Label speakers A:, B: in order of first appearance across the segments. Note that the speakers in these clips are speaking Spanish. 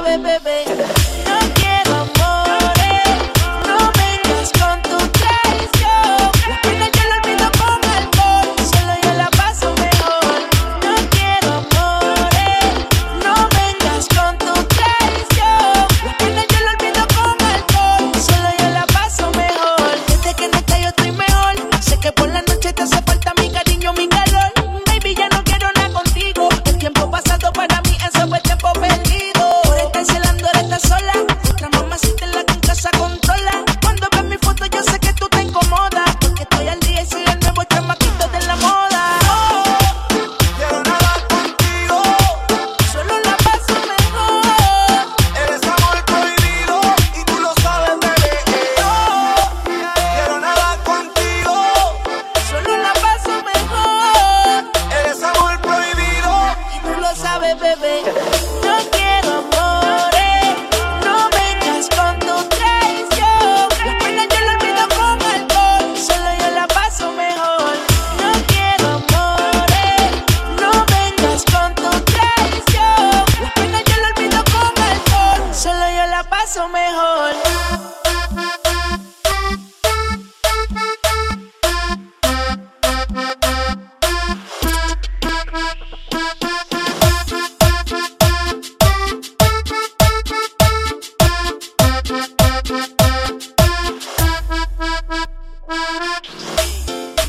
A: sabe beber. paso mejor.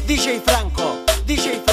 B: DJ
C: Franco,
B: DJ Franco.